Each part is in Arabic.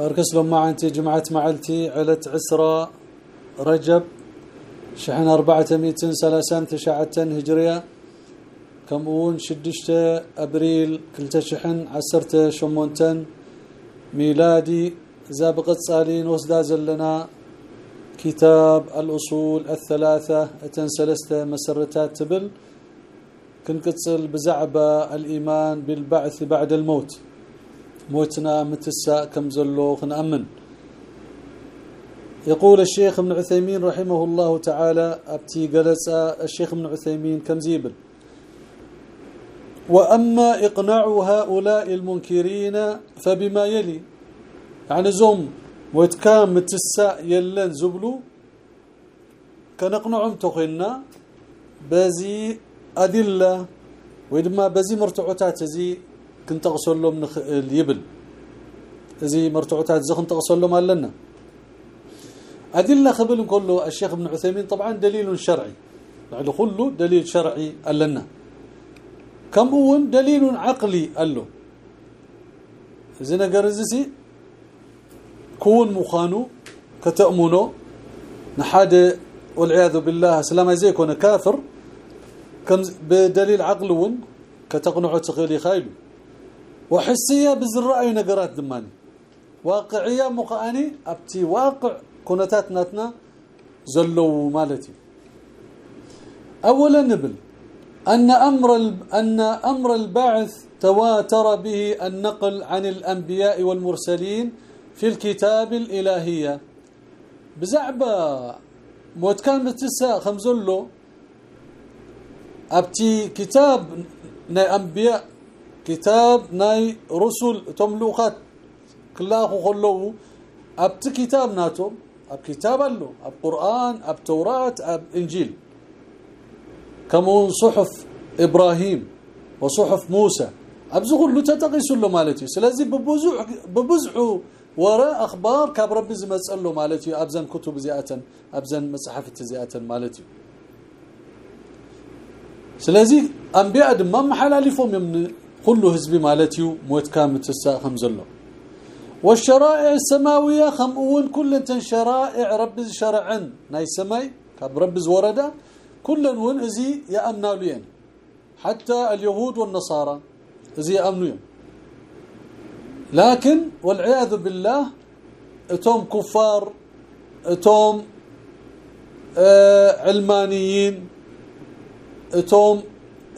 أركس لما أنت جمعت معلتي علت عسرة رجب شحن أربعة ميتين تشعة هجرية كمون شدشت أبريل كلتا شحن عسرت شمونتن ميلادي زابقت صالين وسداز لنا كتاب الأصول الثلاثة اتنسلست مسرتات تبل كنقصل بزعبة الإيمان بالبعث بعد الموت. موتنا متسا كم زلو نأمن يقول الشيخ ابن عثيمين رحمه الله تعالى أبتي جلس الشيخ ابن عثيمين كم زيبل وأما إقناع هؤلاء المنكرين فبما يلي. يعني زوم وتكام متسا يلن زبلو. كنقنعهم تخينا بزي أدلة ويدما بزي مرتعوتات زي كنت اغسلهم نخل يبل زي مرتعوتات زي كنت اغسلهم لنا ادله خبل كله الشيخ ابن عثيمين طبعا دليل شرعي يعني كله دليل شرعي لنا كم هو دليل عقلي قال له زين قرزسي كون مخانو كتأمنو نحاد والعياذ بالله سلام زي كون كافر كم بدليل عقلون كتقنعه تخيلي خايلو وحسية بالرأي نقرات دماني. واقعية مقاني أبتي واقع كونتاتنا زلوا مالتي. اولا نبل أن أمر أن أمر البعث تواتر به النقل عن الأنبياء والمرسلين في الكتاب الإلهية. بزعبة موت كان متسا خمزلو أبتي كتاب ناي أنبياء كتاب ناي رسل تملوخات. كلاخو خلو ابت كتاب ناتو. أب كتاب له أب قرآن أب توراة أب إنجيل. كمون صحف إبراهيم وصحف موسى. ابزغ له تتقيس له مالتي. سلازي ببزح ببزح وراء أخبار كاب ربي زمصله مالتي. ابزن كتب زياتا. ابزن مصحف زياتا مالتي. سلازي أنبياء دم محلالفهم كل حزب مالتيو موت كام تسا خمزلو والشرائع السماوية خمون كل شرائع رب شرعا ناي سماي؟ كاب رب وردا كل ون ازي يامنوا لين. حتى اليهود والنصارى ازي يامنوا لكن والعياذ بالله اتوم كفار اتوم آه علمانيين اتوم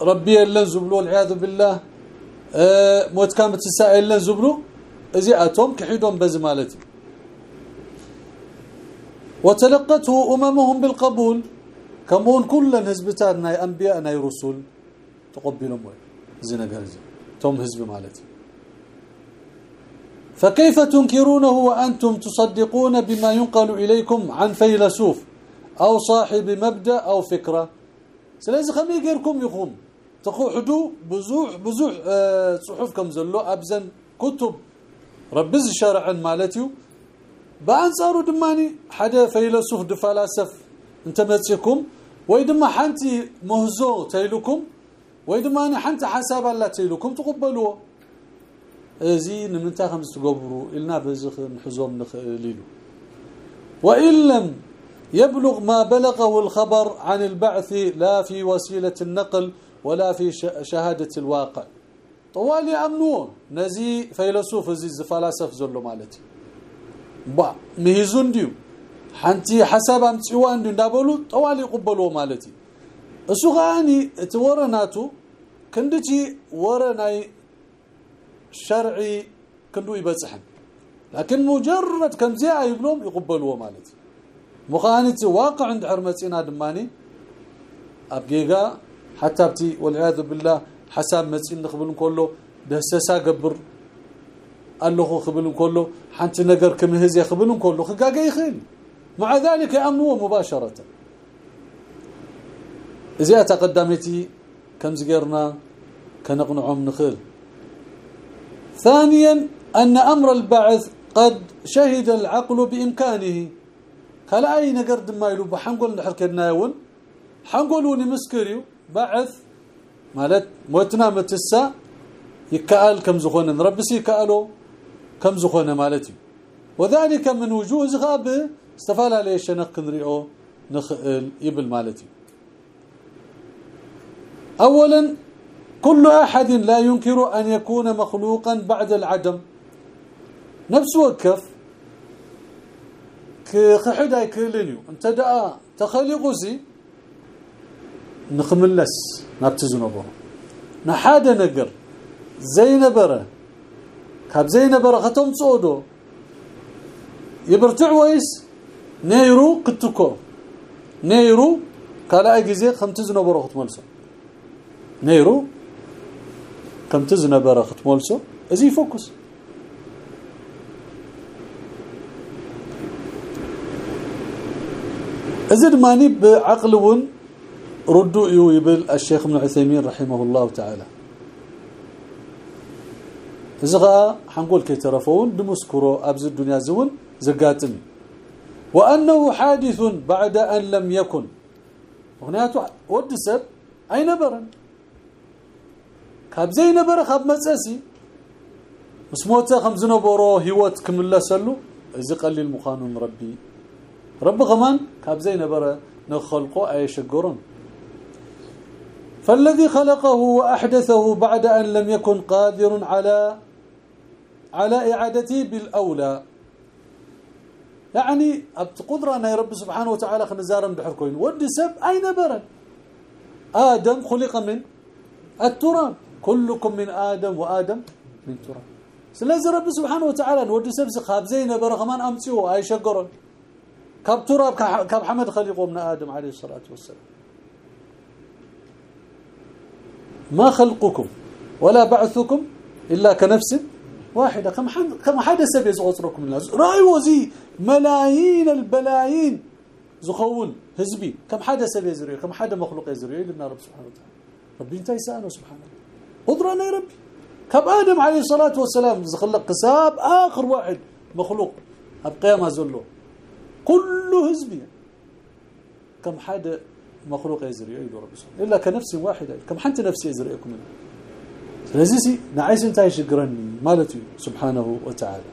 ربي لن زبلوا والعياذ بالله موت كانت تسائل لن زبلوا ازي اتوم كحيدهم بزمالتي وتلقته اممهم بالقبول كمون كل حزبتنا انبياءنا رسل تقبلهم زين غرزي توم حزب مالتي فكيف تنكرونه وأنتم تصدقون بما ينقل اليكم عن فيلسوف أو صاحب مبدا أو فكره سلازي خمي غيركم يخوم تقعدوا بزوح بزوح أه صحف كم زلو أبزن كتب. ربز شرعا مالتيو. بأنصارو دماني حدا فيلسوف دفلاسف. انت متصيكم ويدما حنتي مهزو تيلكم ويدما حنتي حساب الله تيلكم تقبلوا ازي نمنتا خمس تقبروا إلنا بزخ نحزوم نخليلو وإن لم يبلغ ما بلغه الخبر عن البعث لا في وسيلة النقل. ولا في شهادة الواقع. طوال امنون نزي فيلسوف زي فلاسف زلو مالتي. با مهزون ديو. حنتي حسب امصيوا اند دابلو طوال يقبلوا مالتي. أسو غاني تورناتو. كندتي ورناي شرعي كندو يبصحن. لكن مجرد كم زي يبلوم يقبلوا مالتي. مخانتي واقع عند حرمتنا دماني ابجيغا حتى أبتي والعياذ بالله حساب مسين نخبل كله دهسسا قبر الله خبل كله حنت نجر كم هزي خبل كله خقاقه يخيل. مع ذلك امنوا مباشرة. إذا تقدمتي كم زغرنا كنقنعهم نخل ثانيا أن أمر البعث قد شهد العقل بإمكانه. قال أي نقر ما يلو بحنقول نحركنا يون حنقولوا مسكريو. بعث مالت موتنا متسا يكأل كم زخون نربسي كالو كم زخون مالتي. وذلك من وجوه غاب استفال عليه شنق نريو نخل يبل مالتي. اولا كل أحد لا ينكر أن يكون مخلوقا بعد العدم. نفس وكف كخحدا يكلنيو انت نخملس نابتزنبو نحاده نقر زينبره كاب زينبره ختم صودو يبرتع ويس نيرو كتكو نيرو قال اي غزي خمتزنبره ختملسو نيرو خمتزنبره ختملسو ازي فوكس ازد ماني بعقل ون ردوا يبل الشيخ ابن عثيمين رحمه الله تعالى. زغا حنقول كي ترفون دمسكرو ابز الدنيا زون زقاتني وانه حادث بعد ان لم يكن هناك ود سب اين برن كاب زي نبر خاب مصسي مسموته خمس نبرو هيوت كملسلو ازي قليل مخانون ربي رب غمان كاب زي نبره نخلقه اي شجرن فالذي خلقه وأحدثه بعد أن لم يكن قادر على على إعادته بالأولى. يعني قدرنا يا رب سبحانه وتعالى خنزارا بحركوين ود سب أين برن آدم خلق من التراب. كلكم من آدم وآدم من تراب. سلازم رب سبحانه وتعالى ود سب خاب زي نبر غمان امسيو اي شجرن كاب تراب كاب حمد خلقه من آدم عليه الصلاه والسلام ما خلقكم ولا بعثكم إلا كنفس واحدة. كم حد كم حدا سبي يزغطركم الناس؟ رايوا زي ملايين البلايين زخون حزبي. كم حدا سبي يزري كم حدا مخلوق يزري لنا رب سبحانه وتعالى. ربي انت يسانه سبحانه. قدرنا يا ربي. كم آدم عليه الصلاة والسلام خلق قساب آخر واحد مخلوق القيامة زلو كله حزبي. كم حدا مخلوق يزري يدو رب سبحانه إلا كنفس واحدة. كم حنت نفسي يزريكم لذلك نعيس أنت يشقرني مالتي سبحانه وتعالى.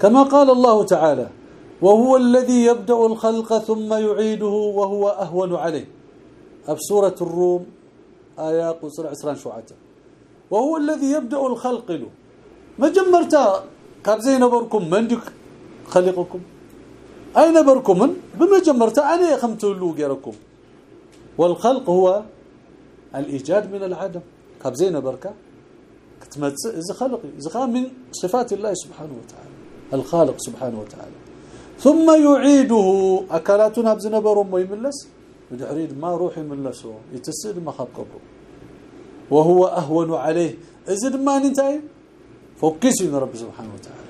كما قال الله تعالى وهو الذي يبدأ الخلق ثم يعيده وهو أهون عليه. أب سورة الروم آية قصر عسران شعته وهو الذي يبدأ الخلق له. ما جمرتا؟ كاب زي نبركم من خلقكم؟ أين بركم بما جمرت أنا له غيركم. والخلق هو الإيجاد من العدم. كبزينا بركة كتمص إذا خلق إذا من صفات الله سبحانه وتعالى. الخالق سبحانه وتعالى. ثم يعيده. أكلاتنا بزنبر ويملس بدحريد ما روح يملسه يتسد ما خبقه وهو أهون عليه. إذا ما انتهي فوكسي رب سبحانه وتعالى.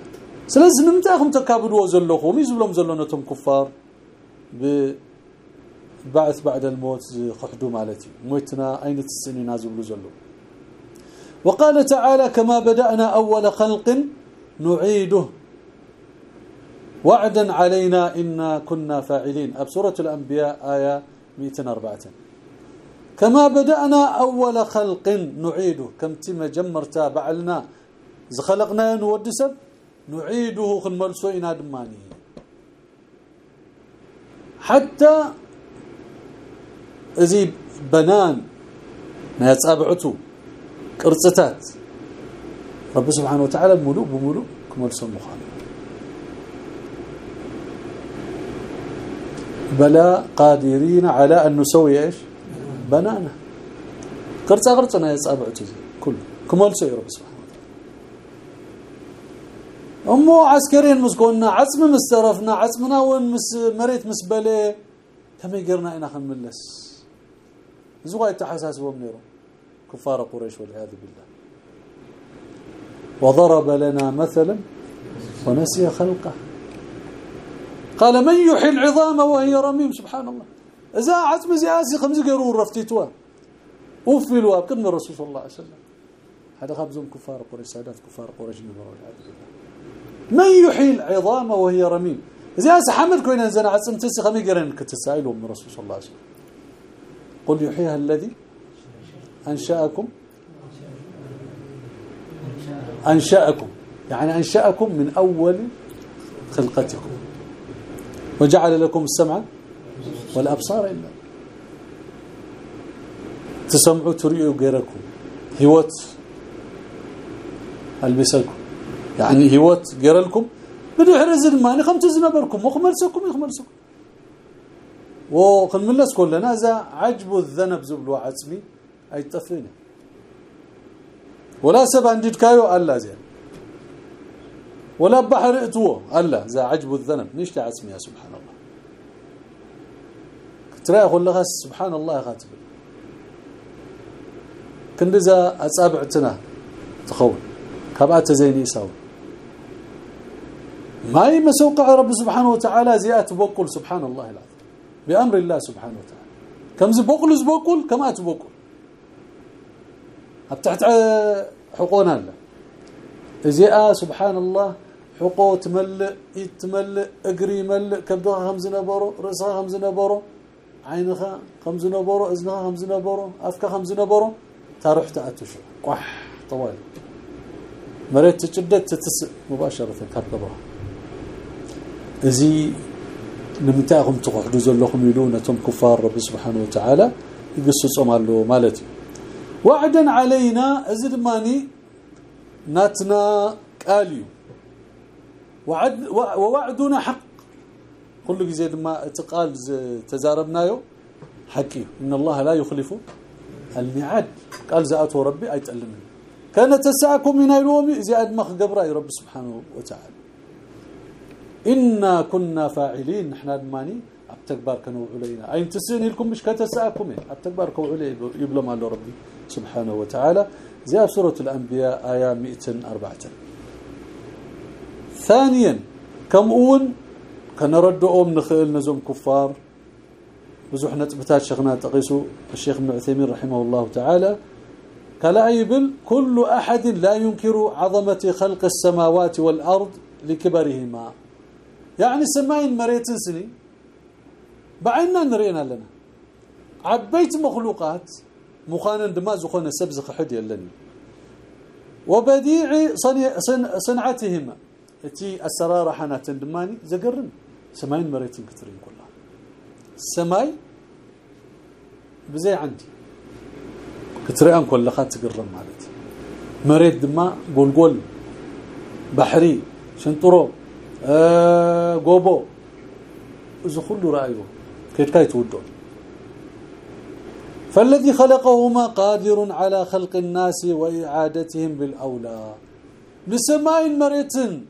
سلاز نمتاخم تكابدوا زلخم يزبلهم زلونتهم كفار بعث بعد الموت خحدوا مالتي موتنا اين تسنين نازل زلو وقال تعالى كما بدأنا أول خلق نعيده وعدا علينا إنا كنا فاعلين اب سوره الانبياء إيه 104 كما بدأنا أول خلق نعيده كم تم جمرتا بعلنا خلقنا نودسب نعيده خنملسو إنا دماني. حتى ازي بنان ما يتصابعته قرصتات رب سبحانه وتعالى ملوك بملوك كملسو مخان بلا قادرين على أن نسوي إيش؟ بنانا. قرصه قرصنا يتصابعته كله. كملسو يا رب سبحانه. امو عسكريين مسكونا عصم مسترفنا عصمنا وين مس مريت مسبله كم يقرنا أنا خنملس زغا يتحساسبهم نيرو كفار قريش والعياذ بالله وضرب لنا مثلا ونسي خلقه قال من يحيي العظام وهي رميم سبحان الله اذا عزم زياسي خمس قروا رفتيتوا وفلوا بقدم الرسول صلى الله عليه وسلم هذا خبزهم كفار قريش سادات كفار قريش من يحيي العظام وهي رميم؟ زياسي حمل كوين زنا عصم تسي خمي قرن كتسائلوا من الرسول صلى الله عليه وسلم. قل يحييها الذي أنشأكم. أنشأكم. يعني أنشأكم من أول خلقتكم. وجعل لكم السمع والأبصار إلا. تسمعوا تريوا غيركم. هوت ألبسكم. يعني هوت غيركم بدحر زلماني خمس زنبركم وخملسكم يخملسكم وخنملس كلنا ذا عجب الذنب زبل وعصمي ايطفينا ولا سبع كايو الله زين. ولا بحر اتو الله ذا عجب الذنب. نشت عصمي يا سبحان الله. ترى أقول لها سبحان الله خاتب كندزا اصابعتنا تخون. كبات زيني يساوي. ما يمسوقع رب سبحانه وتعالى زيات بقول سبحان الله العظيم. بأمر الله سبحانه وتعالى. كم زبقل زبقل كما تبقل ابتحت حقونا الله زياء سبحان الله حقوق تملئ يتملئ اقري ملئ كبدها خمس نبرو راسها خمس نبرو عينها خمس نبرو اذنها خمس نبرو افكها خمس نبرو تروح تاتش قح طوال. مريت تشدت تتس مباشرة كركبها ازي نمتاهم تقعدوا زلكم يلون تم كفار رب سبحانه وتعالى يقصصوا مالو مالتي وعدا علينا ازد ماني ناتنا قاليو وعد ووعدنا حق كل جزء ما تقال تزاربنايو حقي ان الله لا يخلف الميعاد قال زاته ربي ايتعلمني كانت تساكم من اليوم زياد مخ قبره رب سبحانه وتعالى إنا كنا فاعلين. نحن أبتكبار كانوا علينا. اي تسين لكم مش كتساكم كانوا علي يبلم الله ربي سبحانه وتعالى. زي سورة الأنبياء آية 104 ثانيا كم أون؟ كنردهم نخيل نزوم كفار. بزح نطبتات شيخنا تقيسوا الشيخ ابن عثيمين رحمه الله تعالى. قال ايبل كل أحد لا ينكر عظمة خلق السماوات والأرض لكبرهما. يعني سماين مريتن سني. بعيننا نرينا لنا. عبيت مخلوقات مخانا دما زخونه سبز خحد يلني. وبديع صنعتهم تي اسرار حنات دماني زقرن. سماين مريتن كثرين كلها. السماي بزي عندي. كتريان كلها تقرن مالتي. مريت دما قول. بحري شنطرو. غوبو كل رأيه. كيف كاي تودو؟ فالذي خلقهما قادر على خلق الناس وإعادتهم بالأولى. بسماء مريتن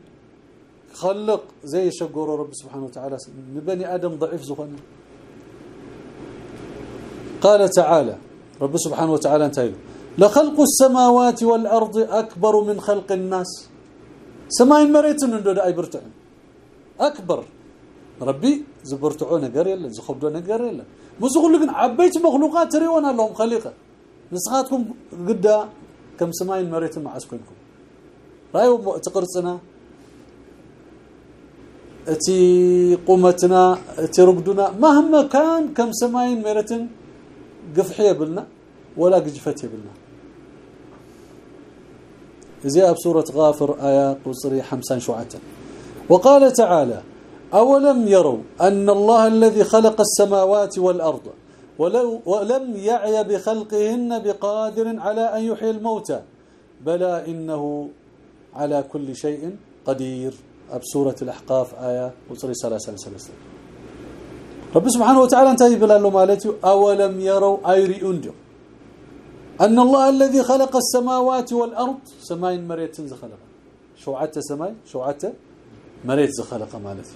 خلق زي شغور رب سبحانه وتعالى. بني آدم ضعيف زخنا قال تعالى رب سبحانه وتعالى انتهى لخلق السماوات والأرض أكبر من خلق الناس. سماء مريتن ندود اي برتعن أكبر. ربي زبرتعو نجر يلا زخبدو نجر يلا. مسخول لكن عبيت مخلوقات تريون لهم خليقة. نسخاتكم قدا كم سماي مريت مع أسكنكم. رايو تقرصنا أتي قومتنا أتي رقدنا مهما كان كم سماي مريت قفحيه بلنا ولا قجفته بلنا زي بسوره غافر آية قصري 50 شعته وقال تعالى أولم يروا أن الله الذي خلق السماوات والأرض ولو ولم يعي بخلقهن بقادر على أن يحيي الموتى بلى إنه على كل شيء قدير. بسورة الأحقاف آية وصري سلاسل سلاسل رب سبحانه وتعالى انتهي بلا مالتي أولم يروا أيرئون أن الله الذي خلق السماوات والأرض سماء مريت خلق شوعته سماء شوعته؟ مريت زخلق مالتي.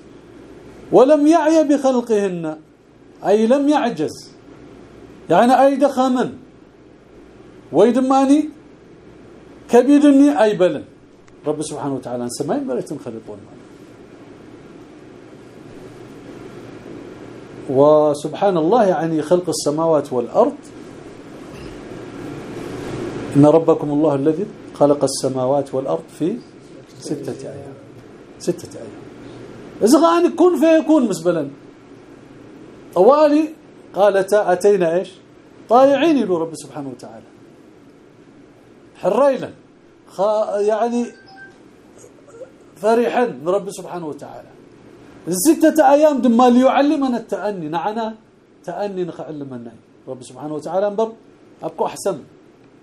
ولم يعي بخلقهن. أي لم يعجز. يعني أي دخما ويدماني. كبيرني أي بلن. رب سبحانه وتعالى سماي مريت خلقون وسبحان الله يعني خلق السماوات والأرض. إن ربكم الله الذي خلق السماوات والأرض في ستة أيام. ستة أيام. إذا غاني كن فيكون مسبلا. طوالي قالت أتينا إيش؟ طائعين له رب سبحانه وتعالى. حريلا يعني فرحا رب سبحانه وتعالى. ستة أيام دم ليعلمنا التأني. نعنا تأني نخعلمنا. رب سبحانه وتعالى أنبر. أبقى أحسن.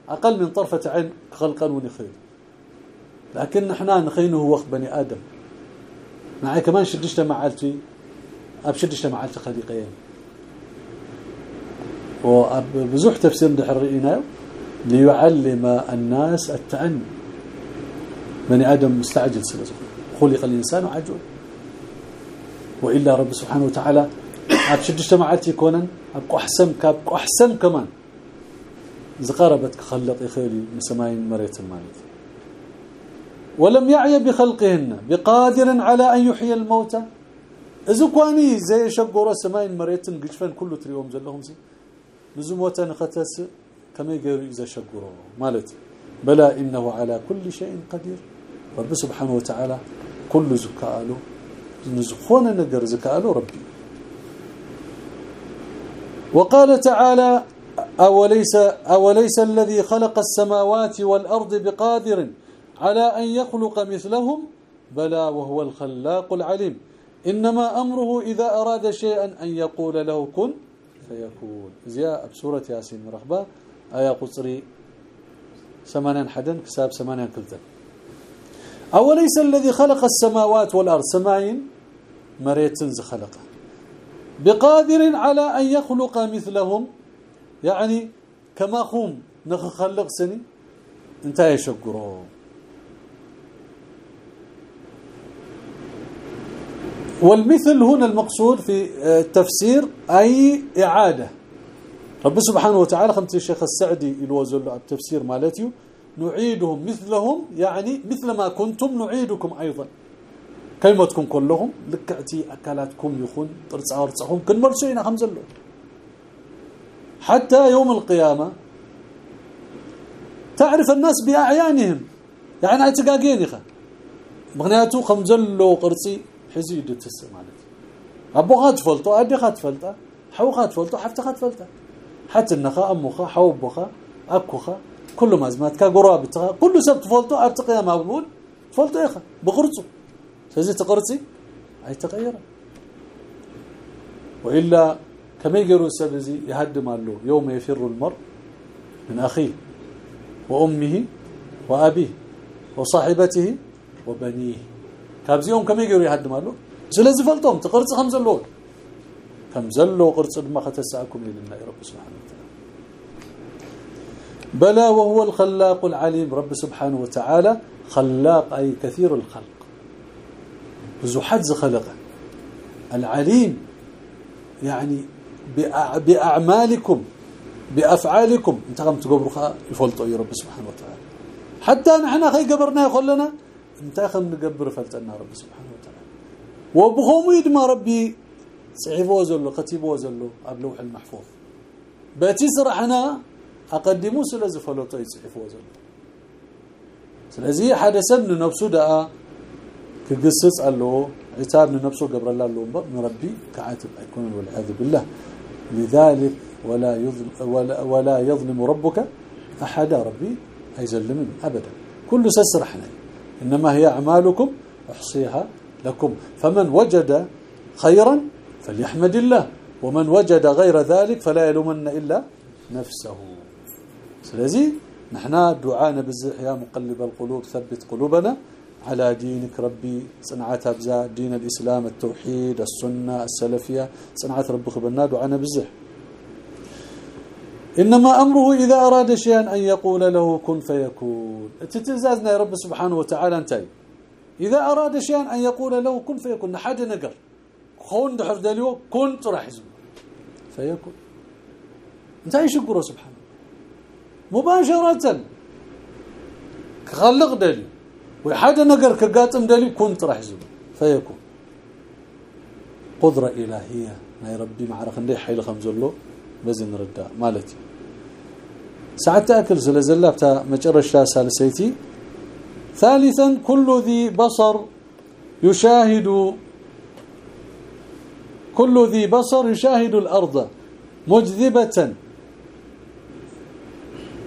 أقل من طرفة عين خلقا ونخيل. لكن نحنا نخينه وقت بني آدم. معي كمان شدشت معالتي أبشدشت معالتي خليقين. وبزح تفسير دحرينا ليعلم الناس التأني بني آدم مستعجل سلسل خلق الإنسان عجول. وإلا رب سبحانه وتعالى أبشدشت معالتي كونا أبقى أحسن كابقى أحسن كمان. زقربت خلق خيري من سماين مريت المالت ولم يعي بخلقهن بقادر على أن يحيي الموتى إذا كواني زي شقورة سماين مريتن قجفان كله تريوم زلهم زي نزموتا نختس كما يقول إذا شقورة مالت بلى إنه على كل شيء قدير رب سبحانه وتعالى كل زكاله نزخون نقر زكاله ربي وقال تعالى أوليس, أوليس الذي خلق السماوات والأرض بقادر على أن يخلق مثلهم بلى وهو الخلاق العليم. إنما أمره إذا أراد شيئا أن يقول له كن فيكون. زياء بسورة ياسين مرحبا آية قصري سمانا حدا كساب سمانا كلتا. أوليس الذي خلق السماوات والأرض؟ سماين مريت خلقه بقادر على أن يخلق مثلهم يعني كما خوم نخلق سني انت يشقروا والمثل هنا المقصود في التفسير أي إعادة. رب سبحانه وتعالى خمت الشيخ السعدي الوزل التفسير مالتي نعيدهم مثلهم يعني مثل ما كنتم نعيدكم أيضا. كلمتكم كلهم لكعتي أكلاتكم يخون ترصع ورصعهم كن مرسوين خمزلو حتى يوم القيامة تعرف الناس بأعيانهم. يعني اعتقاقين يخا مغنياتو خمزلو قرصي حزيد تس مالتي ابوها تفلطو اديها تفلطا حوخا تفلطو حفتها تفلطا حتى النخا امخا حوبخا اكوخا كل ما زمات كغرا بتخا كل سب تفلطو ارتقيا مقبول تفلطو يخا بقرصو سيزي تقرصي اي تغير والا كما يقولوا سبزي يهدم له يوم يفر المرء من اخيه وامه وابيه وصاحبته وبنيه كابزيهم كم يقولوا يهدمالو ስለዚህ ፈልጦም تقرص خمس زلو كم زلو قرص ما ختسعكم لله رب سبحانه وتعالى بلى وهو الخلاق العليم رب سبحانه وتعالى خلاق أي كثير الخلق بزحد خلقه العليم يعني بأعمالكم بأفعالكم انت قمت تقبروا يفلطوا يا رب سبحانه وتعالى حتى نحن خي قبرنا يقولنا انت خل نقبر فلتنا رب سبحانه وتعالى. وبخوم يد ما ربي صعيبو زلو كتيبو زلو أب المحفوظ. باتي سرحنا أقدمو سلا زفلطو يصحفو زلو سلازي حدثن نفسه دأ كجسس الله عتاب نفسه قبر الله لومبر نربي كعاتب يكون والعاذ بالله. لذلك ولا يظلم ولا, ولا يظلم ربك احد ربي ايزلمن أبدا. كله سسرحنا إنما هي أعمالكم أحصيها لكم. فمن وجد خيرا فليحمد الله ومن وجد غير ذلك فلا يلومن إلا نفسه. سلازي نحنا دعانا بزح يا مقلب القلوب ثبت قلوبنا على دينك ربي. صنعت ابزا دين الإسلام التوحيد السنة السلفية صنعت ربي خبرنا دعانا بزح إنما أمره إذا أراد شيئا أن يقول له كن فيكون. تتزازنا يا رب سبحانه وتعالى انتي إذا أراد شيئا أن يقول له كن فيكون حد نقر. خون دحر دليو كن راح يزم فيكون. انتهي شكره سبحانه؟ مباشرة. خلق دليل وحاجه نقر كقاتم دليل كنت راح يزم فيكون. قدرة إلهية. ما ربي معرخ ندي حيل خمزلو بزن ردا. مالتي. ساعات تاكل زلزله بتاع مجرشا سالسيتي ثالثا كل ذي بصر يشاهد كل ذي بصر يشاهد الأرض مجذبة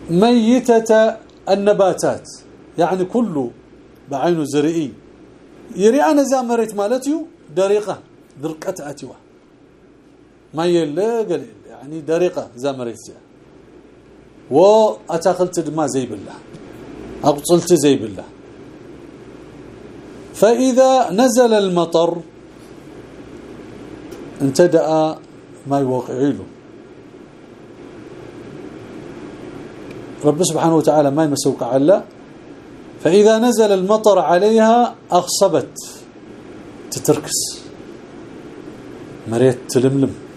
ميتة النباتات. يعني كل بعين زرئي يري أنا زامرت مالتيو دريقه درقة اتوا ما يله قليل يعني دريقه زامرت واتاخلت دما زي بالله. اقصلت زي بالله. فإذا نزل المطر انتدأ ما يوقع له. رب سبحانه وتعالى ما يمسوك على. فإذا نزل المطر عليها أخصبت. تتركس. مريت تلملم.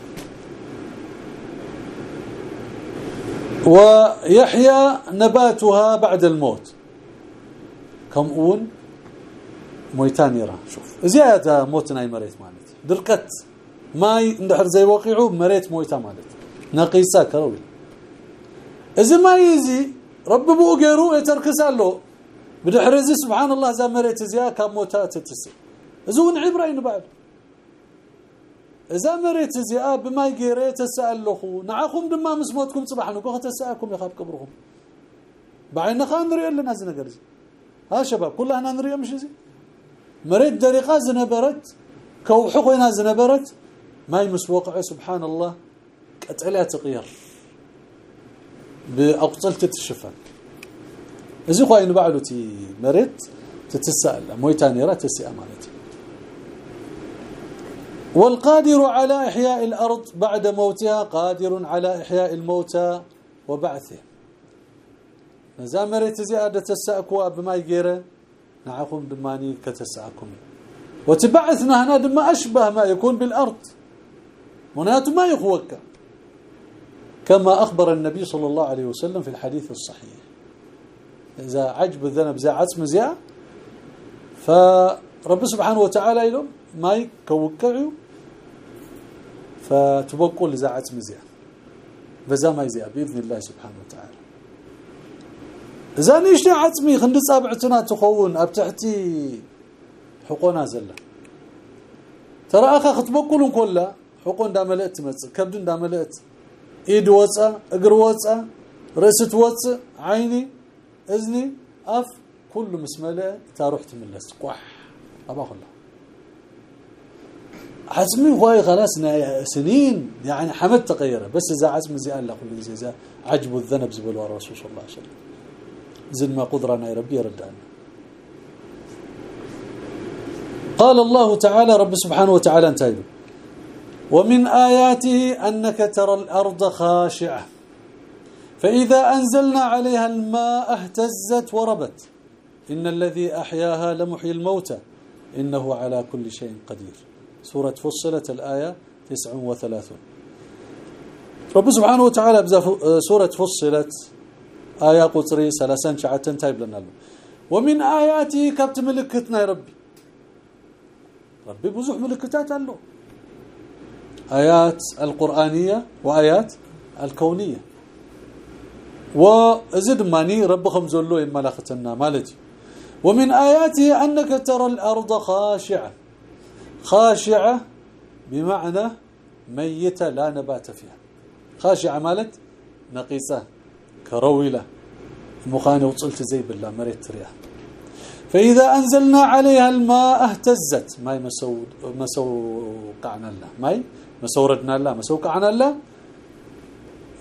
ويحيا نباتها بعد الموت. كم اون؟ مويتان يرى شوف. زيادة موتنا مريت مالت. درقت. ماي اندحر زي وقيعو مريت مويتا مالت. نقيسا كروي. إذا ما يزي رب بو غيرو يتركسالو بدحر زي سبحان الله ذا مريت زيا كموتا تتس ازون عبرين بعد اذا مريت زيا بما غيره تسألخو. نعخم دما مسموتكم صباح نكو تسألكم يخاف قبرهم بعين خان نري لنا زي. نغرز ها شباب كلنا نري مش زي. مريت دريقه زنبرت كوحو خوينا زنبرت ما يمس وقع سبحان الله قتلها تغير باقتلت الشفا اذا خوين بعدتي مريت تتسأل. مويتانيرا تسئ مالتي. والقادر على إحياء الأرض بعد موتها قادر على إحياء الموتى وبعثهم مزامرت زياده تساكوا بما يغيره نعكم دماني كتساكم وتبعثنا هنا دما اشبه ما يكون بالارض منات ما يخوك كما اخبر النبي صلى الله عليه وسلم في الحديث الصحيح اذا عجب الذنب زي عصم زيا فرب سبحانه وتعالى لهم ما يكوكعوا فتبقوا لزا عصم زيا فزا ما يزيا بإذن الله سبحانه وتعالى. اذا نيش عصمي خند صابعتنا تخون. أب تحتي حقونا زلة. ترى أخا خطبقوا كلها حقون دا ملأت مص كبدن دا ملأت. إيد وصا اجر وصا رست وصا عيني إذني أف كل مسملة تروح تملس قح أبا خلا. عزمي هواي خلاص سنين يعني حمد تغيره بس إذا عزم زي الله كل زي عجب الذنب زبل الرسول صلى الله عليه وسلم. زد ما قدرنا يا ربي يردنا قال الله تعالى رب سبحانه وتعالى انتهى. ومن آياته أنك ترى الأرض خاشعة. فإذا أنزلنا عليها الماء اهتزت وربت. إن الذي أحياها لمحيي الموتى. إنه على كل شيء قدير. سورة فصلت الآية 39 رب سبحانه وتعالى سورة فصلت آية قطري سلاسان شعتن تايب لنا ومن آياته كبت ملكتنا يا ربي. ربي بزح ملكتات له. آيات القرآنية وآيات الكونية. وزد ماني ربكم زلو إما لختنا مالتي ومن آياته أنك ترى الأرض خاشعة. خاشعة بمعنى ميتة لا نبات فيها. خاشعة مالت نقيسة كرويلة مخانة وصلت زي بالله مريت رياح فإذا أنزلنا عليها الماء اهتزت. ماي مسو مسو قعنا الله ماي مسوردنا الله مسوقعنا الله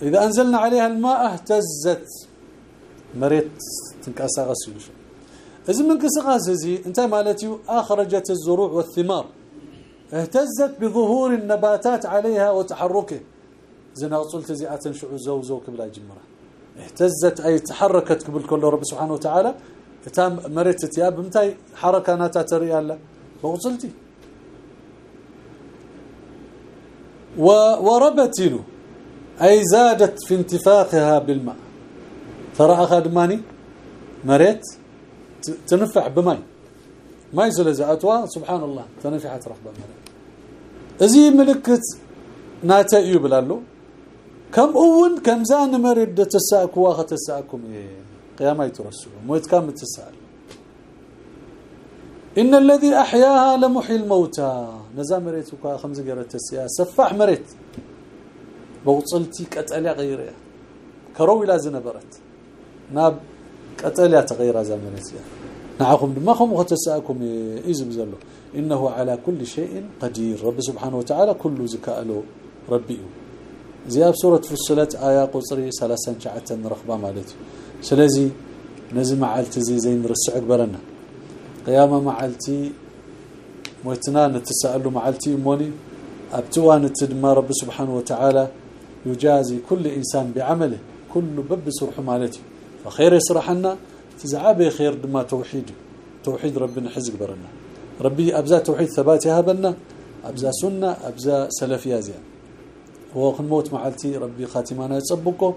إذا أنزلنا عليها الماء اهتزت. مريت تنكاسا غسل إذا من كسقاس زي إنت مالتي أخرجت الزروع والثمار. اهتزت بظهور النباتات عليها وتحركه. زنا وصلت زي اتنشع زوزو قبل جمره اهتزت أي تحركت قبل كل رب سبحانه وتعالى. تام مريت تياب متى حركاناتها تري الله وصلتي وربتن أي زادت في انتفاخها بالماء. ترى اخدماني مريت؟ تنفع بماء. ما يزل زاتوا سبحان الله تنفعت رحبه ازي ملكت ناتا يبلالو كم اول كم زان مرد تساكوا ختساكم قيامه يترسل موت كم تسال إن الذي أحياها لمحيي الموتى نزا مريتك خمس قرات السياسة سفاح مريت بوصلتي قتليا غيرها كرو إلى زنبرت ناب قتليا تغير زمرت نعكم ما خم وتساكم ايزب زلو إنه على كل شيء قدير. رب سبحانه وتعالى كل ذكاء له ربي. زياب سورة فصلت آية قصري 39 رخبة مالتي سلازي نزي معلت زي زين رسعك برنا قيامة معلتي موتنا نتسالوا معلتي موني. ابتوان تدمى رب سبحانه وتعالى. يجازي كل إنسان بعمله. كل بب سرح مالتي. فخير يسرحنا تزعابي خير دما توحيد. توحيد ربنا حزق برنا. ربي أبزا توحيد ثبات يهبنا أبزا سنة أبزا سلفيه زين موت معلتي ربي خاتمانا يصبقه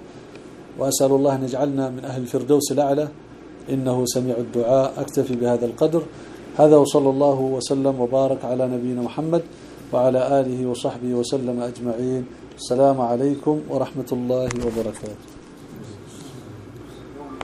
وأسأل الله أن يجعلنا من أهل الفردوس الأعلى. إنه سميع الدعاء. أكتفي بهذا القدر. هذا وصلى الله وسلم وبارك على نبينا محمد وعلى آله وصحبه وسلم أجمعين. السلام عليكم ورحمة الله وبركاته.